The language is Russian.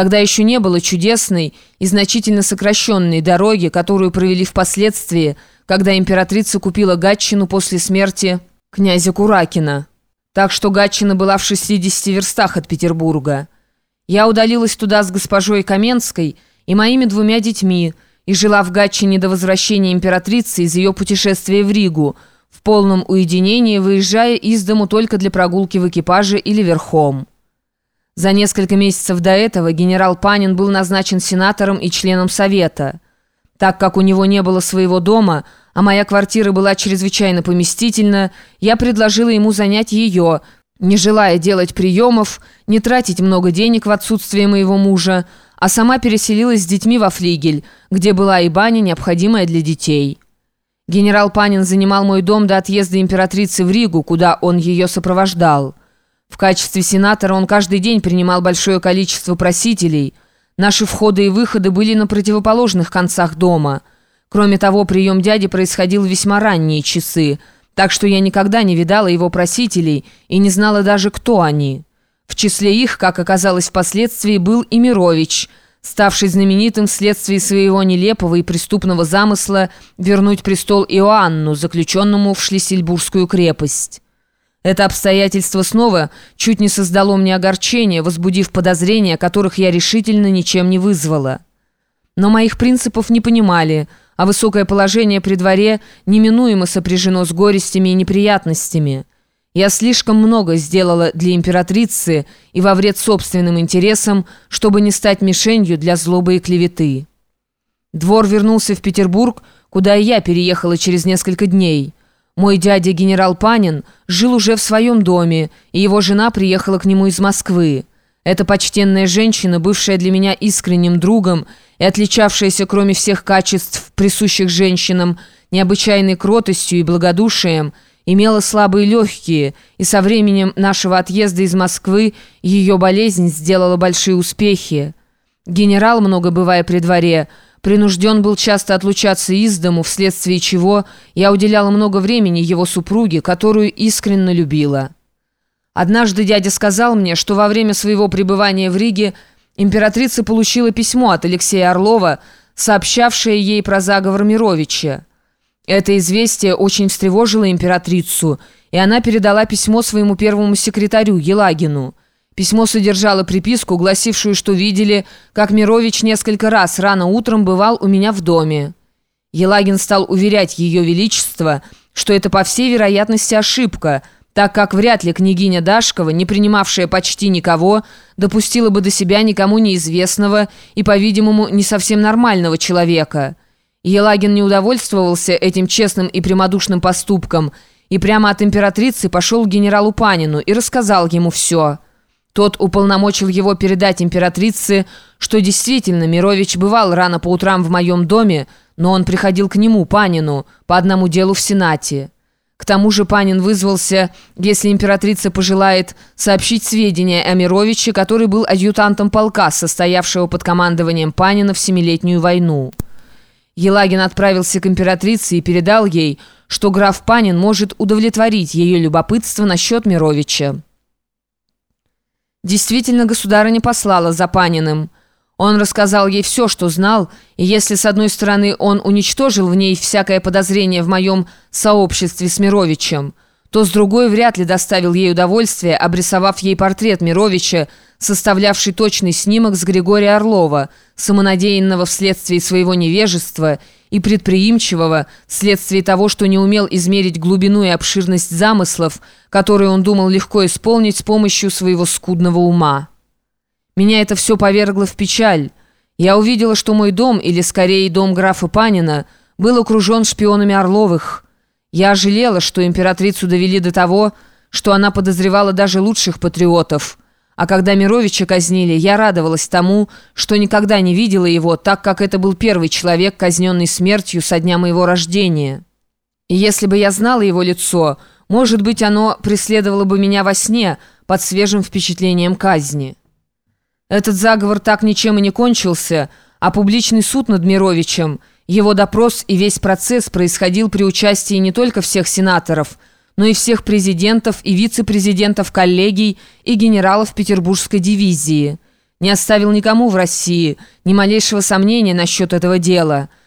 Тогда еще не было чудесной и значительно сокращенной дороги, которую провели впоследствии, когда императрица купила Гатчину после смерти князя Куракина. Так что Гатчина была в 60 верстах от Петербурга. Я удалилась туда с госпожой Каменской и моими двумя детьми и жила в Гатчине до возвращения императрицы из ее путешествия в Ригу, в полном уединении, выезжая из дому только для прогулки в экипаже или верхом. За несколько месяцев до этого генерал Панин был назначен сенатором и членом Совета. Так как у него не было своего дома, а моя квартира была чрезвычайно поместительна, я предложила ему занять ее – не желая делать приемов, не тратить много денег в отсутствие моего мужа, а сама переселилась с детьми во флигель, где была и баня, необходимая для детей. Генерал Панин занимал мой дом до отъезда императрицы в Ригу, куда он ее сопровождал. В качестве сенатора он каждый день принимал большое количество просителей. Наши входы и выходы были на противоположных концах дома. Кроме того, прием дяди происходил весьма ранние часы – так что я никогда не видала его просителей и не знала даже, кто они. В числе их, как оказалось впоследствии, был и Мирович, ставший знаменитым вследствие своего нелепого и преступного замысла вернуть престол Иоанну, заключенному в Шлиссельбургскую крепость. Это обстоятельство снова чуть не создало мне огорчение, возбудив подозрения, которых я решительно ничем не вызвала. Но моих принципов не понимали – а высокое положение при дворе неминуемо сопряжено с горестями и неприятностями. Я слишком много сделала для императрицы и во вред собственным интересам, чтобы не стать мишенью для злобы и клеветы. Двор вернулся в Петербург, куда и я переехала через несколько дней. Мой дядя генерал Панин жил уже в своем доме, и его жена приехала к нему из Москвы. Эта почтенная женщина, бывшая для меня искренним другом и отличавшаяся, кроме всех качеств, присущих женщинам, необычайной кротостью и благодушием, имела слабые легкие, и со временем нашего отъезда из Москвы ее болезнь сделала большие успехи. Генерал, много бывая при дворе, принужден был часто отлучаться из дому, вследствие чего я уделяла много времени его супруге, которую искренне любила». Однажды дядя сказал мне, что во время своего пребывания в Риге императрица получила письмо от Алексея Орлова, сообщавшее ей про заговор Мировича. Это известие очень встревожило императрицу, и она передала письмо своему первому секретарю Елагину. Письмо содержало приписку, гласившую, что видели, как Мирович несколько раз рано утром бывал у меня в доме. Елагин стал уверять Ее Величество, что это по всей вероятности ошибка – так как вряд ли княгиня Дашкова, не принимавшая почти никого, допустила бы до себя никому неизвестного и, по-видимому, не совсем нормального человека. Елагин не удовольствовался этим честным и прямодушным поступком и прямо от императрицы пошел к генералу Панину и рассказал ему все. Тот уполномочил его передать императрице, что действительно Мирович бывал рано по утрам в моем доме, но он приходил к нему, Панину, по одному делу в Сенате. К тому же Панин вызвался, если императрица пожелает, сообщить сведения о Мировиче, который был адъютантом полка, состоявшего под командованием Панина в Семилетнюю войну. Елагин отправился к императрице и передал ей, что граф Панин может удовлетворить ее любопытство насчет Мировича. Действительно, государыня послала за Паниным – он рассказал ей все, что знал, и если, с одной стороны, он уничтожил в ней всякое подозрение в моем сообществе с Мировичем, то с другой вряд ли доставил ей удовольствие, обрисовав ей портрет Мировича, составлявший точный снимок с Григория Орлова, самонадеянного вследствие своего невежества и предприимчивого вследствие того, что не умел измерить глубину и обширность замыслов, которые он думал легко исполнить с помощью своего скудного ума. Меня это все повергло в печаль. Я увидела, что мой дом, или скорее дом графа Панина, был окружен шпионами Орловых. Я жалела, что императрицу довели до того, что она подозревала даже лучших патриотов. А когда Мировича казнили, я радовалась тому, что никогда не видела его, так как это был первый человек, казненный смертью со дня моего рождения. И если бы я знала его лицо, может быть, оно преследовало бы меня во сне под свежим впечатлением казни». Этот заговор так ничем и не кончился, а публичный суд над Мировичем, его допрос и весь процесс происходил при участии не только всех сенаторов, но и всех президентов и вице-президентов коллегий и генералов Петербургской дивизии. не оставил никому в России ни малейшего сомнения насчет этого дела.